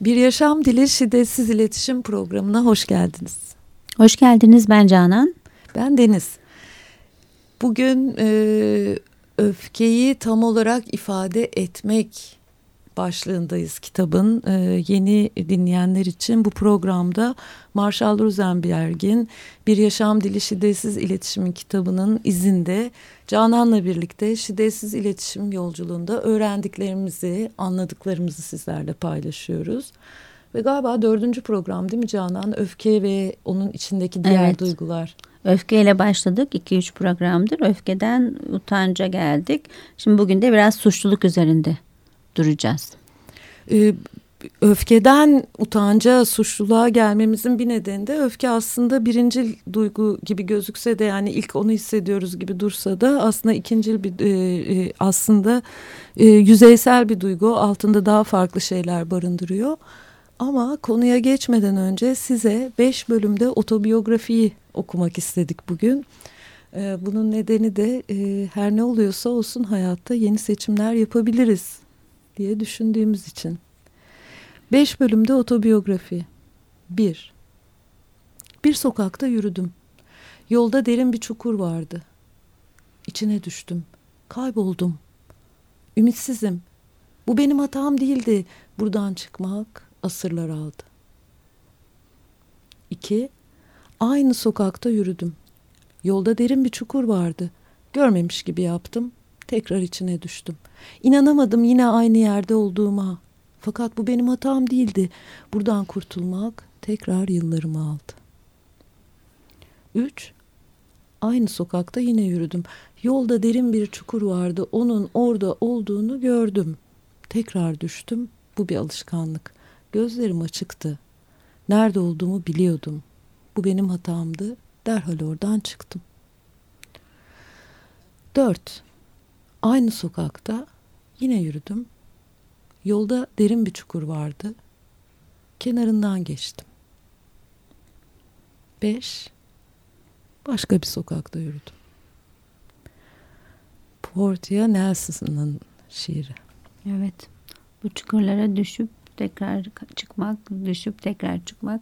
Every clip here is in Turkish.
Bir Yaşam Dili Şiddetsiz İletişim Programı'na hoş geldiniz. Hoş geldiniz ben Canan. Ben Deniz. Bugün e, öfkeyi tam olarak ifade etmek başlığındayız kitabın. Ee, yeni dinleyenler için bu programda Marshall Rosenberg'in Bir Yaşam Dili Şiddetsiz İletişimin kitabının izinde Canan'la birlikte şiddetsiz iletişim yolculuğunda öğrendiklerimizi, anladıklarımızı sizlerle paylaşıyoruz. Ve galiba dördüncü program değil mi Canan? Öfke ve onun içindeki diğer evet. duygular. Öfkeyle başladık 2-3 programdır. Öfkeden utanca geldik. Şimdi bugün de biraz suçluluk üzerinde duracağız. Ee, öfkeden utanca, suçluluğa gelmemizin bir nedeni de öfke aslında birinci duygu gibi gözükse de yani ilk onu hissediyoruz gibi dursa da aslında ikincil bir e, e, aslında e, yüzeysel bir duygu altında daha farklı şeyler barındırıyor. Ama konuya geçmeden önce size beş bölümde otobiyografiyi okumak istedik bugün. E, bunun nedeni de e, her ne oluyorsa olsun hayatta yeni seçimler yapabiliriz diye düşündüğümüz için. Beş bölümde otobiyografi. Bir. Bir sokakta yürüdüm. Yolda derin bir çukur vardı. İçine düştüm. Kayboldum. Ümitsizim. Bu benim hatam değildi. Buradan çıkmak asırlar aldı. İki. Aynı sokakta yürüdüm. Yolda derin bir çukur vardı. Görmemiş gibi yaptım. Tekrar içine düştüm. İnanamadım yine aynı yerde olduğuma. Fakat bu benim hatam değildi. Buradan kurtulmak tekrar yıllarımı aldı. Üç, aynı sokakta yine yürüdüm. Yolda derin bir çukur vardı. Onun orada olduğunu gördüm. Tekrar düştüm. Bu bir alışkanlık. Gözlerim açıktı. Nerede olduğumu biliyordum. Bu benim hatamdı. Derhal oradan çıktım. Dört, aynı sokakta Yine yürüdüm. Yolda derin bir çukur vardı. Kenarından geçtim. Beş, başka bir sokakta yürüdüm. Portia Nelson'ın şiiri. Evet. Bu çukurlara düşüp tekrar çıkmak, düşüp tekrar çıkmak.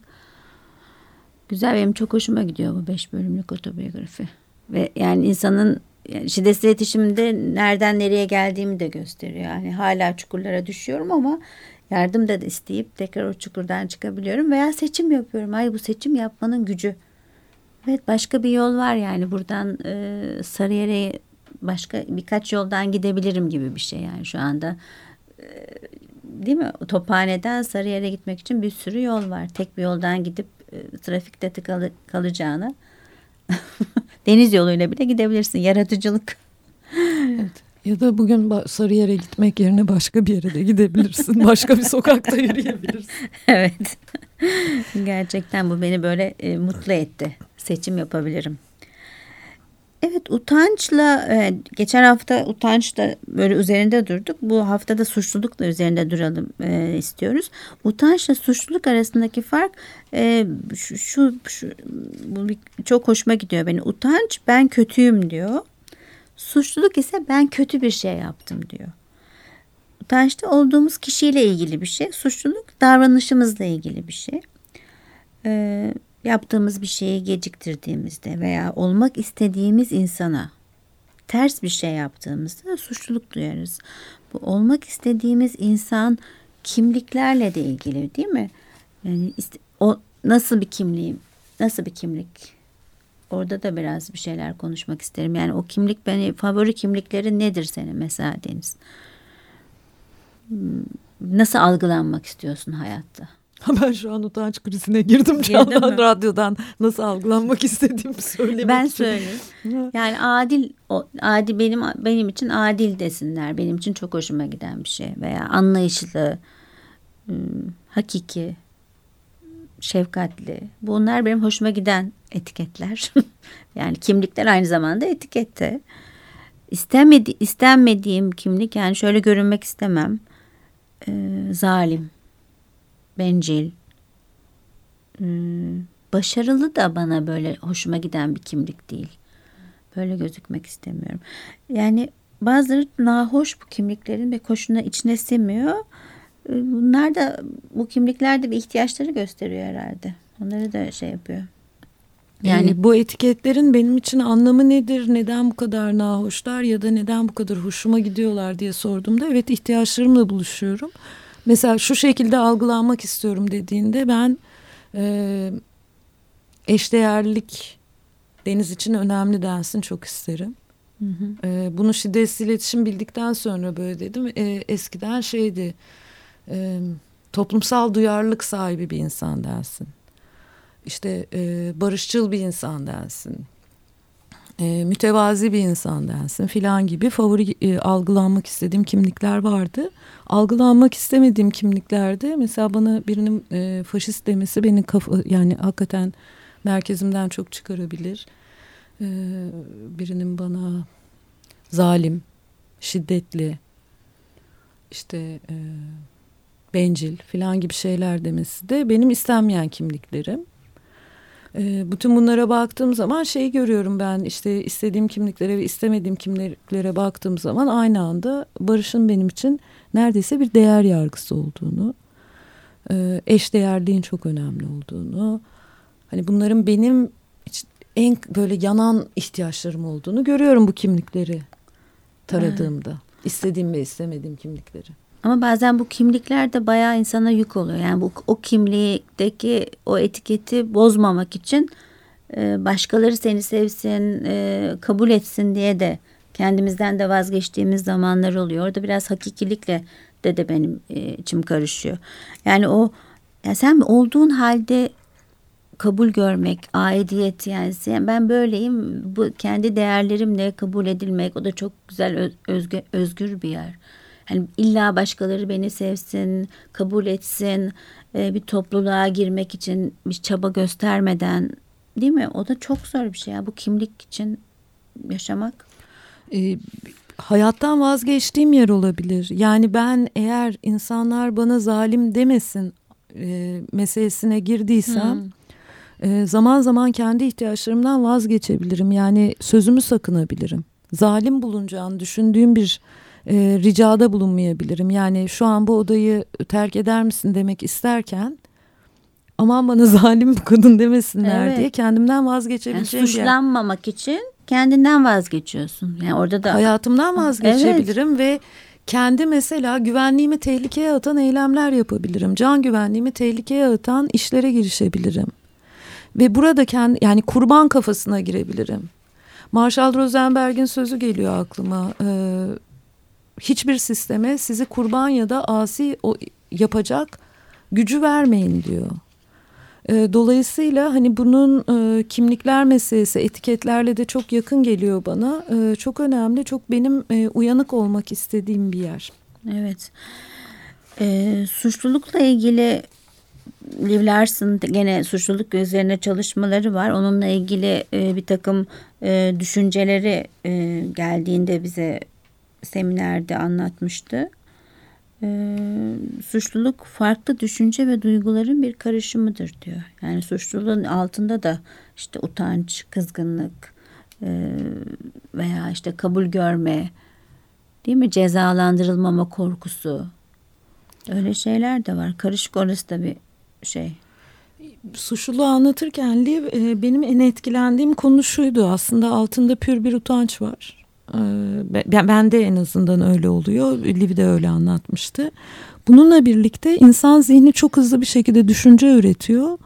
Güzel benim çok hoşuma gidiyor bu beş bölümlük otobiyografi. Ve yani insanın yani şiddetsiz iletişimde nereden nereye geldiğimi de gösteriyor. Yani hala çukurlara düşüyorum ama yardım da isteyip tekrar o çukurdan çıkabiliyorum veya seçim yapıyorum. Ay bu seçim yapmanın gücü. Evet başka bir yol var yani buradan e, Sarıyer'e başka birkaç yoldan gidebilirim gibi bir şey yani şu anda. E, değil mi? Tophane'den Sarıyer'e gitmek için bir sürü yol var. Tek bir yoldan gidip e, trafikte tıkalı kalacağını Deniz yoluyla bile gidebilirsin. Yaratıcılık. Evet. Ya da bugün Sarıyer'e gitmek yerine başka bir yere de gidebilirsin. Başka bir sokakta yürüyebilirsin. evet. Gerçekten bu beni böyle e, mutlu etti. Seçim yapabilirim. Evet utançla e, geçen hafta utançla böyle üzerinde durduk. Bu haftada suçlulukla üzerinde duralım e, istiyoruz. Utançla suçluluk arasındaki fark e, şu, şu, şu bu çok hoşuma gidiyor beni. Utanç ben kötüyüm diyor. Suçluluk ise ben kötü bir şey yaptım diyor. Utançta olduğumuz kişiyle ilgili bir şey. Suçluluk davranışımızla ilgili bir şey. Ee, yaptığımız bir şeyi geciktirdiğimizde veya olmak istediğimiz insana ters bir şey yaptığımızda suçluluk duyarız. Bu olmak istediğimiz insan kimliklerle de ilgili değil mi? Yani o nasıl bir kimliğim? Nasıl bir kimlik? Orada da biraz bir şeyler konuşmak isterim. Yani o kimlik beni favori kimlikleri nedir senin mesela Deniz? Hmm, nasıl algılanmak istiyorsun hayatta? Ben şu an utanç krizine girdim Canan radyodan nasıl algılanmak istediğimi söylemek Ben söyleyeyim. Yani adil o, adil benim benim için adil desinler. Benim için çok hoşuma giden bir şey veya anlayışlı, hmm, hakiki, şefkatli. Bunlar benim hoşuma giden etiketler. yani kimlikler aynı zamanda etikette. İstemedi, istenmediğim kimlik yani şöyle görünmek istemem. Ee, zalim bencil, hmm, başarılı da bana böyle hoşuma giden bir kimlik değil. Böyle gözükmek istemiyorum. Yani bazıları nahoş bu kimliklerin ve koşuna içine semiyor. bunlar da bu kimliklerde bir ihtiyaçları gösteriyor herhalde. Onları da şey yapıyor. Yani ee, bu etiketlerin benim için anlamı nedir? Neden bu kadar nahoşlar ya da neden bu kadar hoşuma gidiyorlar diye sorduğumda evet ihtiyaçlarımla buluşuyorum. Mesela şu şekilde algılanmak istiyorum dediğinde ben e, eşdeğerlik deniz için önemli densin çok isterim. Hı hı. E, bunu şiddetsiz iletişim bildikten sonra böyle dedim. E, eskiden şeydi e, toplumsal duyarlılık sahibi bir insan densin işte e, barışçıl bir insan densin. E, mütevazi bir insan densin filan gibi favori e, algılanmak istediğim kimlikler vardı. Algılanmak istemediğim kimliklerde mesela bana birinin e, faşist demesi beni kafa yani hakikaten merkezimden çok çıkarabilir. E, birinin bana zalim, şiddetli, işte e, bencil filan gibi şeyler demesi de benim istenmeyen kimliklerim. E, bütün bunlara baktığım zaman şeyi görüyorum ben işte istediğim kimliklere ve istemediğim kimliklere baktığım zaman aynı anda barışın benim için neredeyse bir değer yargısı olduğunu, e, eşdeğerliğin çok önemli olduğunu, hani bunların benim en böyle yanan ihtiyaçlarım olduğunu görüyorum bu kimlikleri taradığımda. Evet. İstediğim ve istemediğim kimlikleri. Ama bazen bu kimlikler de bayağı insana yük oluyor. Yani bu o kimlikteki o etiketi bozmamak için e, başkaları seni sevsin, e, kabul etsin diye de kendimizden de vazgeçtiğimiz zamanlar oluyor. Orada biraz hakikilikle de de benim e, içim karışıyor. Yani o yani sen olduğun halde kabul görmek, aidiyet yani ben böyleyim, bu kendi değerlerimle kabul edilmek o da çok güzel özgür, özgür bir yer. Hani illa başkaları beni sevsin, kabul etsin, e, bir topluluğa girmek için bir çaba göstermeden değil mi? O da çok zor bir şey ya bu kimlik için yaşamak. E, hayattan vazgeçtiğim yer olabilir. Yani ben eğer insanlar bana zalim demesin e, meselesine girdiysem... Hmm. E, zaman zaman kendi ihtiyaçlarımdan vazgeçebilirim. Yani sözümü sakınabilirim. Zalim bulunacağını düşündüğüm bir e, ricada bulunmayabilirim. Yani şu an bu odayı terk eder misin demek isterken aman bana zalim bu kadın demesinler evet. diye kendimden vazgeçebileceğim. Yani suçlanmamak yer. için kendinden vazgeçiyorsun. Yani orada da hayatımdan vazgeçebilirim evet. ve kendi mesela güvenliğimi tehlikeye atan eylemler yapabilirim. Can güvenliğimi tehlikeye atan işlere girişebilirim. Ve burada kendi yani kurban kafasına girebilirim. Marshall Rosenberg'in sözü geliyor aklıma. Ee, hiçbir sisteme sizi kurban ya da asi o, yapacak gücü vermeyin diyor. E, dolayısıyla hani bunun e, kimlikler meselesi etiketlerle de çok yakın geliyor bana. E, çok önemli, çok benim e, uyanık olmak istediğim bir yer. Evet. E, suçlulukla ilgili Liv Larson gene suçluluk üzerine çalışmaları var. Onunla ilgili e, bir takım e, düşünceleri e, geldiğinde bize seminerde anlatmıştı. Ee, suçluluk farklı düşünce ve duyguların bir karışımıdır diyor. Yani suçluluğun altında da işte utanç, kızgınlık e, veya işte kabul görme, değil mi? Cezalandırılmama korkusu. Öyle şeyler de var. Karışık orası da bir şey. Suçluluğu anlatırken e, benim en etkilendiğim konu şuydu. Aslında altında pür bir utanç var. Ben, ben de en azından öyle oluyor. Liv de öyle anlatmıştı. Bununla birlikte insan zihni çok hızlı bir şekilde düşünce üretiyor.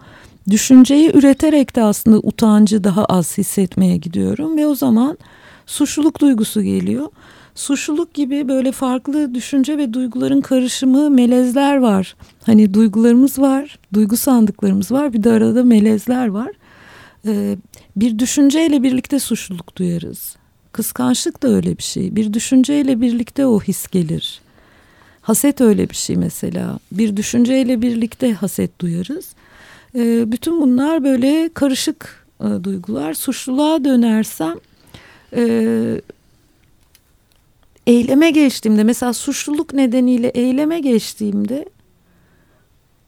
Düşünceyi üreterek de aslında utancı daha az hissetmeye gidiyorum ve o zaman suçluluk duygusu geliyor. Suçluluk gibi böyle farklı düşünce ve duyguların karışımı melezler var. Hani duygularımız var, duygu sandıklarımız var bir de arada melezler var. Ee, bir düşünceyle birlikte suçluluk duyarız. Kıskançlık da öyle bir şey. Bir düşünceyle birlikte o his gelir. Haset öyle bir şey mesela. Bir düşünceyle birlikte haset duyarız. E, bütün bunlar böyle karışık e, duygular. Suçluluğa dönersem e, eyleme geçtiğimde mesela suçluluk nedeniyle eyleme geçtiğimde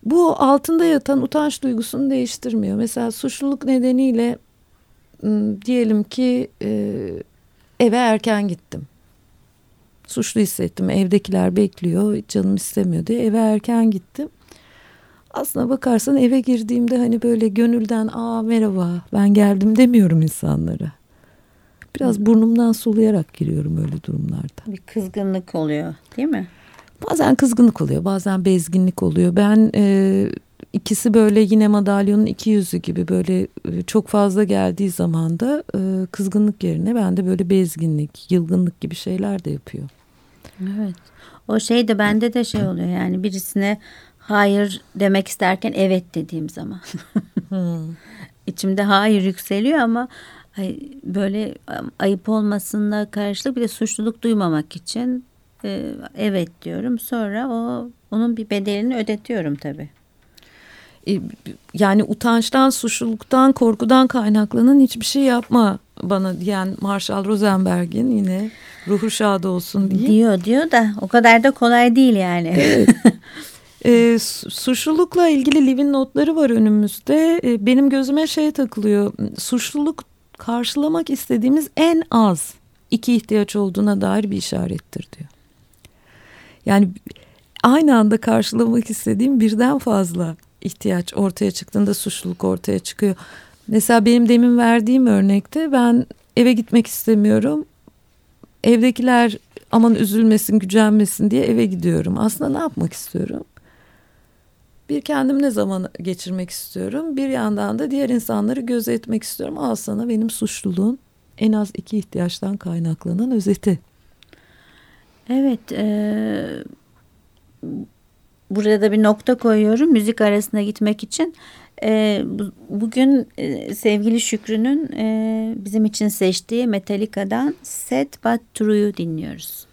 bu altında yatan utanç duygusunu değiştirmiyor. Mesela suçluluk nedeniyle diyelim ki e, eve erken gittim. Suçlu hissettim. Evdekiler bekliyor. Canım istemiyor diye eve erken gittim. Aslına bakarsan eve girdiğimde hani böyle gönülden aa merhaba ben geldim demiyorum insanlara. Biraz burnumdan soluyarak giriyorum öyle durumlarda. Bir kızgınlık oluyor değil mi? Bazen kızgınlık oluyor bazen bezginlik oluyor. Ben e, ikisi böyle yine madalyonun iki yüzü gibi böyle e, çok fazla geldiği zaman da e, kızgınlık yerine bende böyle bezginlik, yılgınlık gibi şeyler de yapıyor. Evet. O şey de bende de şey oluyor yani birisine hayır demek isterken evet dediğim zaman. hmm. İçimde hayır yükseliyor ama böyle ayıp olmasına karşılık bir de suçluluk duymamak için e, evet diyorum. Sonra o onun bir bedelini ödetiyorum tabii. E, yani utançtan, suçluluktan, korkudan kaynaklanan hiçbir şey yapma bana diyen Marshall Rosenberg'in yine ruhu şad olsun diye. Diyor diyor da o kadar da kolay değil yani. Evet. e, suçlulukla ilgili Liv'in notları var önümüzde. E, benim gözüme şey takılıyor. Suçluluk karşılamak istediğimiz en az iki ihtiyaç olduğuna dair bir işarettir diyor. Yani aynı anda karşılamak istediğim birden fazla ihtiyaç ortaya çıktığında suçluluk ortaya çıkıyor. Mesela benim demin verdiğim örnekte ben eve gitmek istemiyorum. Evdekiler aman üzülmesin, gücenmesin diye eve gidiyorum. Aslında ne yapmak istiyorum? Bir kendimle zaman geçirmek istiyorum. Bir yandan da diğer insanları gözetmek istiyorum. Al sana benim suçluluğun en az iki ihtiyaçtan kaynaklanan özeti. Evet. E, burada da bir nokta koyuyorum müzik arasına gitmek için. E, bugün e, sevgili Şükrü'nün e, bizim için seçtiği Metallica'dan Set But True'yu dinliyoruz.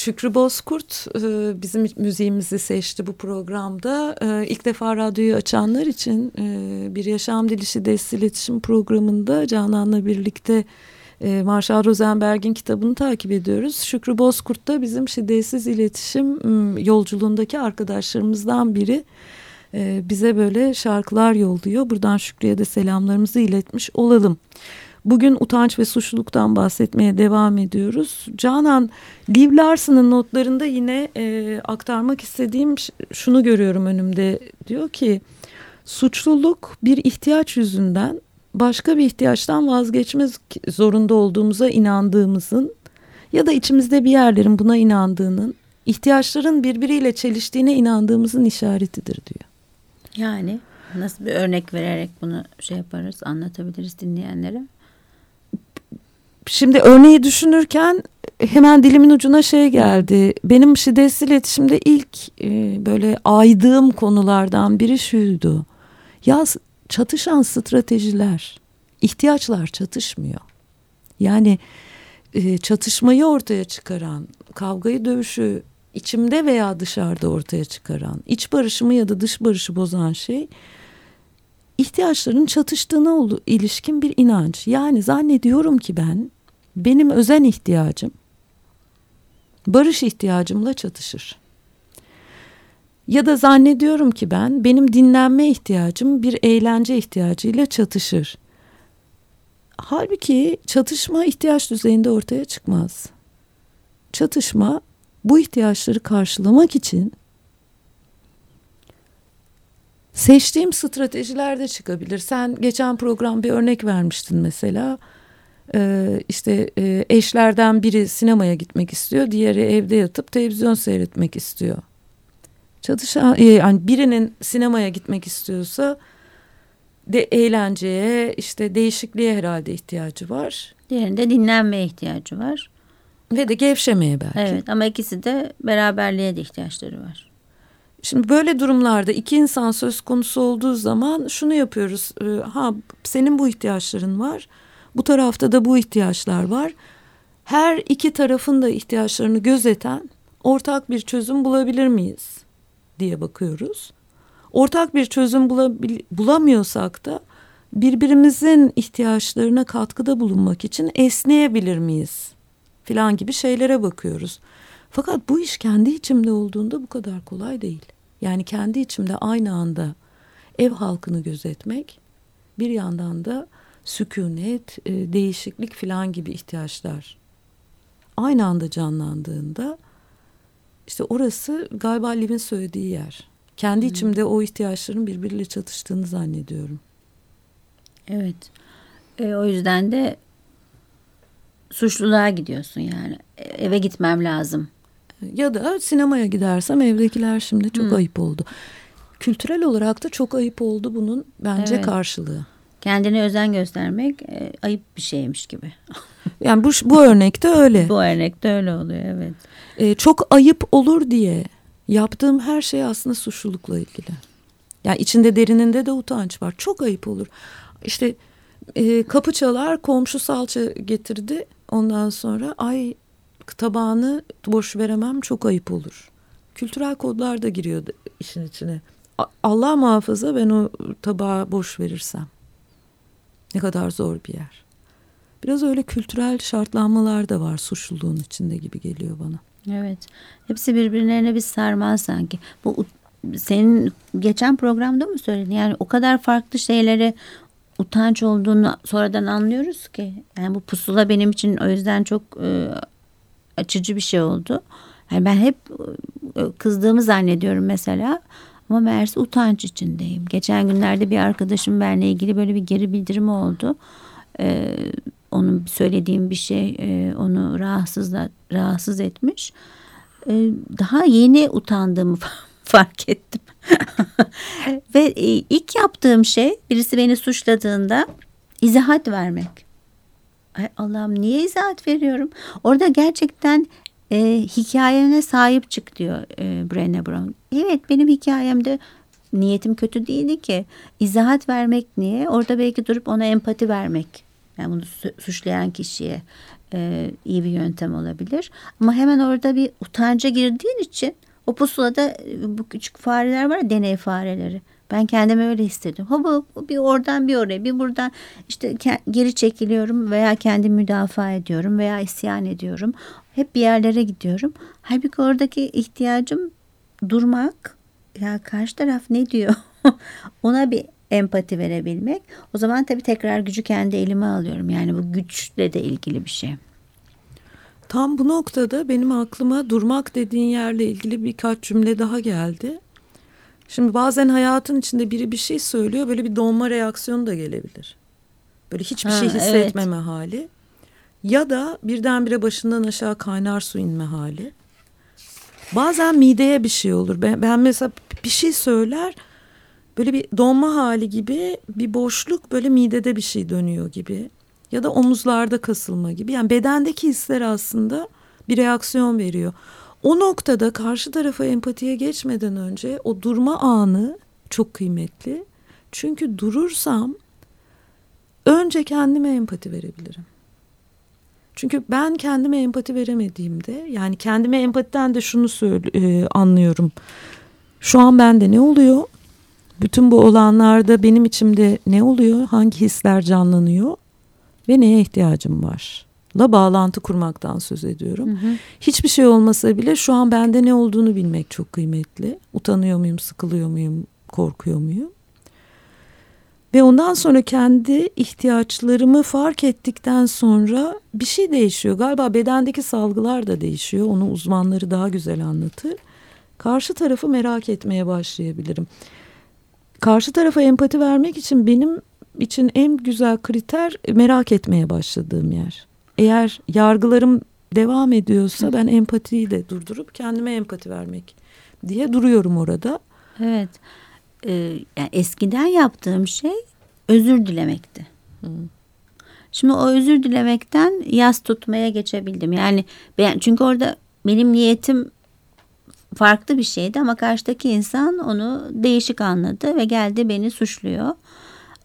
Şükrü Bozkurt e, bizim müziğimizi seçti bu programda. E, ilk defa radyoyu açanlar için e, bir Yaşam Dili Şiddetli İletişim programında Canan'la birlikte e, Marshall Rosenberg'in kitabını takip ediyoruz. Şükrü Bozkurt da bizim şiddetsiz iletişim yolculuğundaki arkadaşlarımızdan biri. E, bize böyle şarkılar yolluyor. Buradan Şükrü'ye de selamlarımızı iletmiş olalım. Bugün utanç ve suçluluktan bahsetmeye devam ediyoruz. Canan, Liv Larson'ın notlarında yine e, aktarmak istediğim şunu görüyorum önümde. Diyor ki suçluluk bir ihtiyaç yüzünden başka bir ihtiyaçtan vazgeçmez zorunda olduğumuza inandığımızın ya da içimizde bir yerlerin buna inandığının ihtiyaçların birbiriyle çeliştiğine inandığımızın işaretidir diyor. Yani nasıl bir örnek vererek bunu şey yaparız anlatabiliriz dinleyenlere? Şimdi örneği düşünürken hemen dilimin ucuna şey geldi. Benim şiddetsiz iletişimde ilk e, böyle aydığım konulardan biri şuydu. Ya çatışan stratejiler, ihtiyaçlar çatışmıyor. Yani e, çatışmayı ortaya çıkaran, kavgayı dövüşü içimde veya dışarıda ortaya çıkaran, iç barışımı ya da dış barışı bozan şey ihtiyaçların çatıştığına ilişkin bir inanç. Yani zannediyorum ki ben benim özen ihtiyacım barış ihtiyacımla çatışır. Ya da zannediyorum ki ben benim dinlenme ihtiyacım bir eğlence ihtiyacıyla çatışır. Halbuki çatışma ihtiyaç düzeyinde ortaya çıkmaz. Çatışma bu ihtiyaçları karşılamak için seçtiğim stratejilerde çıkabilir. Sen geçen program bir örnek vermiştin mesela. Ee, işte e, eşlerden biri sinemaya gitmek istiyor, diğeri evde yatıp televizyon seyretmek istiyor. Çatışan e, yani birinin sinemaya gitmek istiyorsa de eğlenceye, işte değişikliğe herhalde ihtiyacı var. Diğerinde dinlenmeye ihtiyacı var. Ve de gevşemeye belki. Evet ama ikisi de beraberliğe de ihtiyaçları var. Şimdi böyle durumlarda iki insan söz konusu olduğu zaman şunu yapıyoruz. Ee, ha senin bu ihtiyaçların var. Bu tarafta da bu ihtiyaçlar var. Her iki tarafın da ihtiyaçlarını gözeten ortak bir çözüm bulabilir miyiz diye bakıyoruz. Ortak bir çözüm bulamıyorsak da birbirimizin ihtiyaçlarına katkıda bulunmak için esneyebilir miyiz filan gibi şeylere bakıyoruz. Fakat bu iş kendi içimde olduğunda bu kadar kolay değil. Yani kendi içimde aynı anda ev halkını gözetmek, bir yandan da sükunet, e, değişiklik filan gibi ihtiyaçlar aynı anda canlandığında işte orası galiba Liv'in söylediği yer. Kendi hmm. içimde o ihtiyaçların birbiriyle çatıştığını zannediyorum. Evet. E, o yüzden de suçluluğa gidiyorsun yani. E, eve gitmem lazım. Ya da sinemaya gidersem evdekiler şimdi çok hmm. ayıp oldu. Kültürel olarak da çok ayıp oldu bunun bence evet. karşılığı. Kendine özen göstermek e, ayıp bir şeymiş gibi. yani bu, bu örnekte öyle. bu örnekte öyle oluyor evet. E, çok ayıp olur diye yaptığım her şey aslında suçlulukla ilgili. Yani içinde derininde de utanç var. Çok ayıp olur. İşte e, kapı çalar komşu salça getirdi. Ondan sonra ay tabağını boş veremem çok ayıp olur. Kültürel kodlar da giriyor işin içine. Allah muhafaza ben o tabağı boş verirsem. Ne kadar zor bir yer. Biraz öyle kültürel şartlanmalar da var suçluluğun içinde gibi geliyor bana. Evet. Hepsi birbirlerine bir sarmaz sanki. Bu senin geçen programda mı söyledin? Yani o kadar farklı şeyleri utanç olduğunu sonradan anlıyoruz ki. Yani bu pusula benim için o yüzden çok e, açıcı bir şey oldu. Yani ben hep e, kızdığımı zannediyorum mesela. Ama meğerse utanç içindeyim. Geçen günlerde bir arkadaşım benimle ilgili böyle bir geri bildirim oldu. Ee, onun söylediğim bir şey e, onu rahatsız rahatsız etmiş. Ee, daha yeni utandığımı fark ettim. Ve e, ilk yaptığım şey birisi beni suçladığında izahat vermek. Ay Allah'ım niye izahat veriyorum? Orada gerçekten e, hikayene sahip çık diyor e, Brené Brown. Evet benim hikayemde niyetim kötü değildi ki. İzahat vermek niye? Orada belki durup ona empati vermek. Yani bunu suçlayan kişiye e, iyi bir yöntem olabilir. Ama hemen orada bir utanca girdiğin için o pusulada e, bu küçük fareler var deney fareleri. Ben kendimi öyle hissettim. Ha bir oradan bir oraya bir buradan işte geri çekiliyorum veya kendimi müdafaa ediyorum veya isyan ediyorum. Hep bir yerlere gidiyorum. Halbuki oradaki ihtiyacım durmak. Ya karşı taraf ne diyor? Ona bir empati verebilmek. O zaman tabii tekrar gücü kendi elime alıyorum. Yani bu güçle de ilgili bir şey. Tam bu noktada benim aklıma durmak dediğin yerle ilgili birkaç cümle daha geldi. Şimdi bazen hayatın içinde biri bir şey söylüyor böyle bir donma reaksiyonu da gelebilir. Böyle hiçbir ha, şey hissetmeme evet. hali. Ya da birdenbire başından aşağı kaynar su inme hali. Bazen mideye bir şey olur. Ben, ben mesela bir şey söyler böyle bir donma hali gibi bir boşluk böyle midede bir şey dönüyor gibi. Ya da omuzlarda kasılma gibi. Yani bedendeki hisler aslında bir reaksiyon veriyor. O noktada karşı tarafa empatiye geçmeden önce o durma anı çok kıymetli. Çünkü durursam önce kendime empati verebilirim. Çünkü ben kendime empati veremediğimde yani kendime empatiden de şunu söyle, e, anlıyorum. Şu an bende ne oluyor? Bütün bu olanlarda benim içimde ne oluyor? Hangi hisler canlanıyor? Ve neye ihtiyacım var? La bağlantı kurmaktan söz ediyorum. Hı hı. Hiçbir şey olmasa bile şu an bende ne olduğunu bilmek çok kıymetli. Utanıyor muyum, sıkılıyor muyum, korkuyor muyum? Ve ondan sonra kendi ihtiyaçlarımı fark ettikten sonra bir şey değişiyor. Galiba bedendeki salgılar da değişiyor. Onu uzmanları daha güzel anlatır. Karşı tarafı merak etmeye başlayabilirim. Karşı tarafa empati vermek için benim için en güzel kriter merak etmeye başladığım yer. Eğer yargılarım devam ediyorsa ben empatiyi de durdurup kendime empati vermek diye duruyorum orada. Evet e, yani eskiden yaptığım şey özür dilemekti. Hı. Şimdi o özür dilemekten yas tutmaya geçebildim. Yani ben çünkü orada benim niyetim farklı bir şeydi ama karşıdaki insan onu değişik anladı ve geldi beni suçluyor.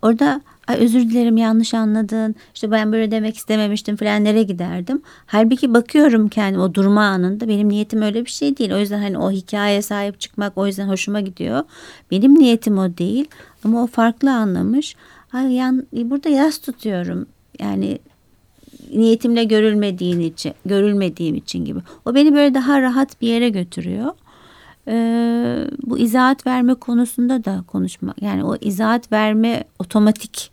Orada Ay özür dilerim yanlış anladın. İşte ben böyle demek istememiştim falan nereye giderdim. Halbuki bakıyorum kendim o durma anında benim niyetim öyle bir şey değil. O yüzden hani o hikayeye sahip çıkmak o yüzden hoşuma gidiyor. Benim niyetim o değil ama o farklı anlamış. Ay yan, burada yas tutuyorum. Yani niyetimle görülmediğin için, görülmediğim için gibi. O beni böyle daha rahat bir yere götürüyor e, bu izahat verme konusunda da konuşma yani o izahat verme otomatik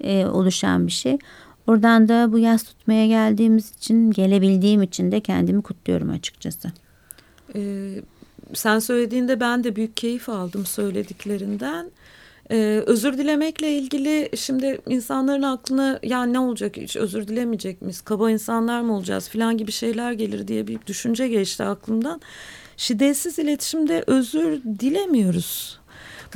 e, oluşan bir şey. Oradan da bu yaz tutmaya geldiğimiz için gelebildiğim için de kendimi kutluyorum açıkçası. Ee, sen söylediğinde ben de büyük keyif aldım söylediklerinden. Ee, özür dilemekle ilgili şimdi insanların aklına ya ne olacak hiç özür dilemeyecek miyiz? Kaba insanlar mı olacağız falan gibi şeyler gelir diye bir düşünce geçti aklımdan. Şiddetsiz iletişimde özür dilemiyoruz.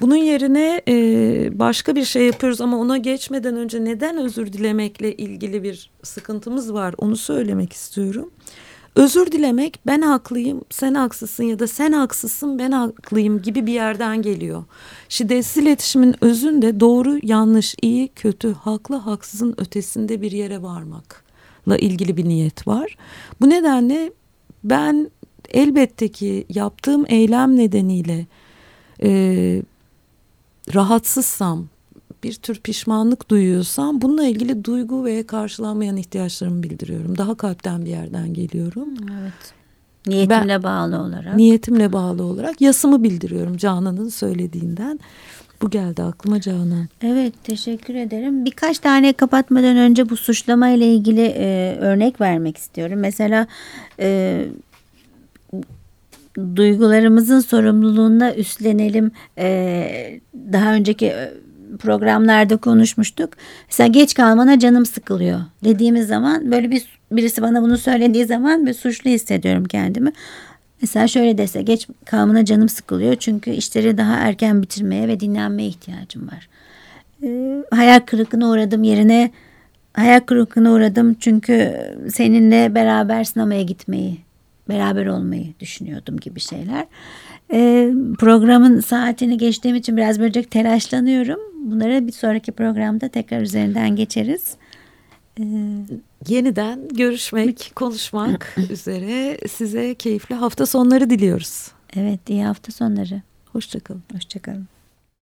Bunun yerine e, başka bir şey yapıyoruz ama ona geçmeden önce neden özür dilemekle ilgili bir sıkıntımız var onu söylemek istiyorum. Özür dilemek ben haklıyım sen haksızsın ya da sen haksızsın ben haklıyım gibi bir yerden geliyor. Şiddetsiz iletişimin özünde doğru yanlış iyi kötü haklı haksızın ötesinde bir yere varmakla ilgili bir niyet var. Bu nedenle ben elbette ki yaptığım eylem nedeniyle e, rahatsızsam bir tür pişmanlık duyuyorsam bununla ilgili duygu ve karşılanmayan ihtiyaçlarımı bildiriyorum. Daha kalpten bir yerden geliyorum. Evet. Niyetimle ben, bağlı olarak. Niyetimle bağlı olarak yasımı bildiriyorum Canan'ın söylediğinden. Bu geldi aklıma Canan. Evet teşekkür ederim. Birkaç tane kapatmadan önce bu suçlama ile ilgili e, örnek vermek istiyorum. Mesela e, duygularımızın sorumluluğuna üstlenelim. Ee, daha önceki e, programlarda konuşmuştuk. Mesela geç kalmana canım sıkılıyor dediğimiz zaman böyle bir birisi bana bunu söylediği zaman bir suçlu hissediyorum kendimi. Mesela şöyle dese geç kalmana canım sıkılıyor çünkü işleri daha erken bitirmeye ve dinlenmeye ihtiyacım var. Ee, hayal kırıklığına uğradım yerine hayal kırıklığına uğradım çünkü seninle beraber sinemaya gitmeyi beraber olmayı düşünüyordum gibi şeyler. E, programın saatini geçtiğim için biraz böyle telaşlanıyorum. Bunları bir sonraki programda tekrar üzerinden geçeriz. Yeniden görüşmek, konuşmak üzere size keyifli hafta sonları diliyoruz. Evet iyi hafta sonları. Hoşçakalın. Hoşçakalın.